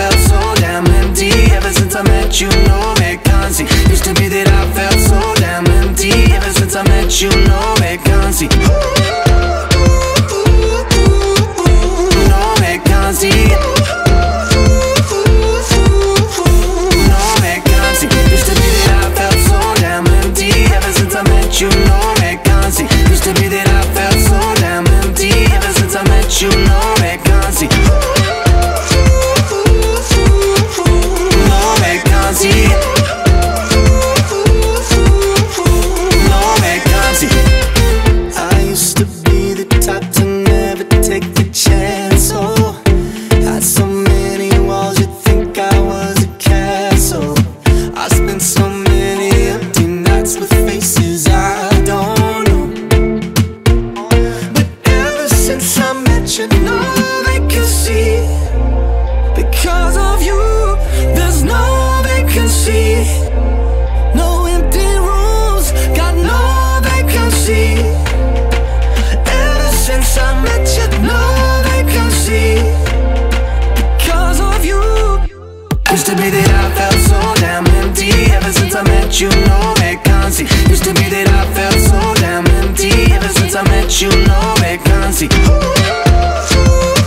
felt so damn empty Ever since I met you, no vacancy. Used to be that I felt so damn empty Ever since I met you, no vacancy. Because of you, there's no vacancy. you know it can't see.